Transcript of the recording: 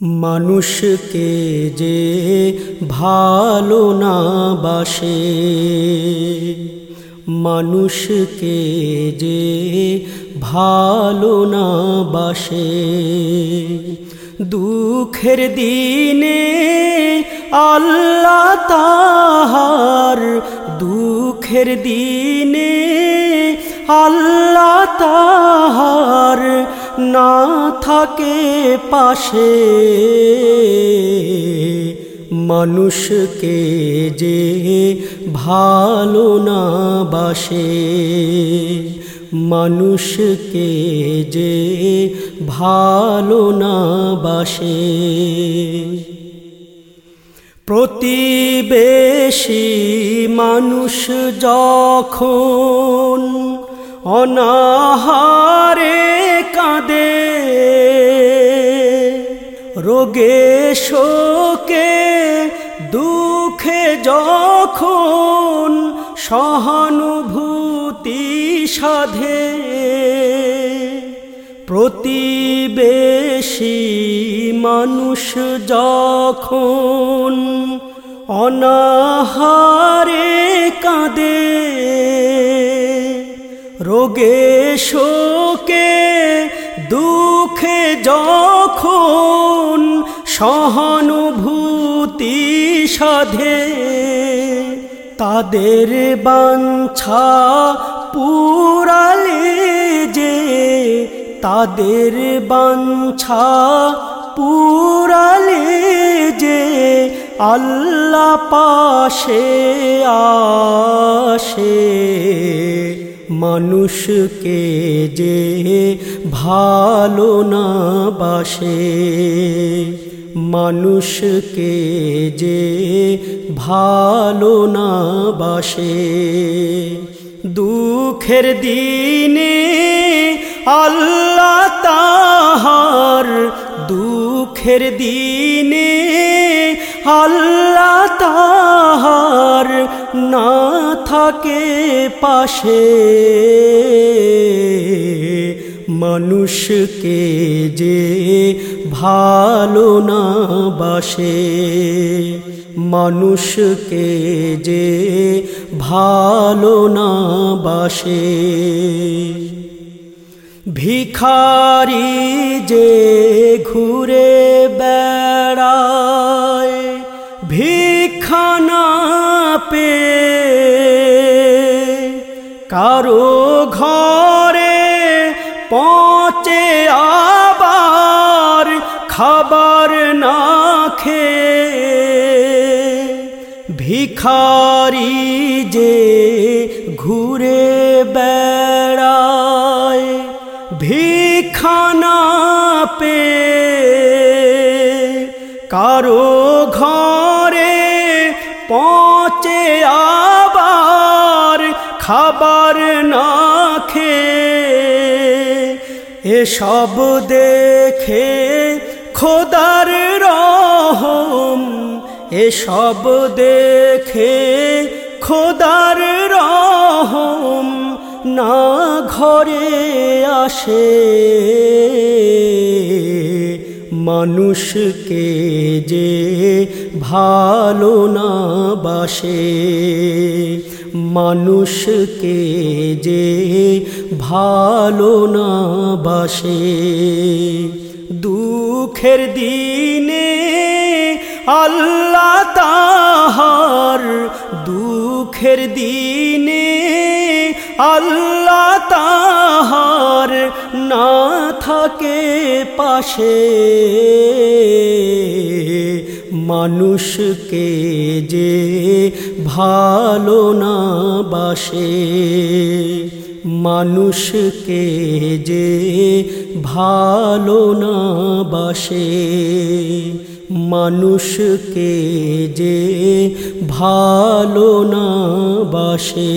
মানুষকে যে ভালো না বাসে, মানুষকে যে ভালো না বাসে। দুঃখের দিনে আল্লাহ তাহার, দুঃখের দিনে আল্লাহ তাহার থাকে পাশে, মানুষকে যে ভালো না বাসে, মানুষকে যে ভালো না বাসে। প্রতিবেশী মানুষ যখন অনাহারে রোগে শোকে দুঃখে যখন সহানুভূতি সাধে, প্রতিবেশী মানুষ যখন অনাহারে কাঁদে রোগে শোকে দুঃখে যখন সহানুভূতি সাধে তাদের বাঞ্ছা পুরালে যে তাদের বাঞ্ছা পুরালে যে আল্লাহ পাশে আসে। মানুষকে যে ভালো না বাসে। মানুষকে যে ভালো না বাসে, দুঃখের দিনে আল্লাহ তাহার দুঃখের দিনে আল্লাহ তাহার না থাকে পাশে। মানুষকে যে ভালো না বাসে, মানুষকে যে ভালো না বাসে। ভিখারি যে ঘুরে বেড়ায়, ভিক্ষা না পে কারও ঘরে পচে আবার খাবার না খে ভিখারি যে ঘুরে বেড়ায় ভিখানা পে কারও ঘরে পচে আবার খাবার না এসব দেখে খোদার রহম এসব দেখে খোদার রহম না ঘরে আসে। মানুষকে যে ভালো না বাসে মানুষকে যে ভালো না বাসে, দুঃখের দিনে আল্লাহ তাহার দুঃখের দিনে আল্লাহ তাহার না থাকে পাশে। মানুষকে যে ভালো না বাসে, মানুষকে যে ভালো না বাসে, মানুষকে যে ভালো না বাসে।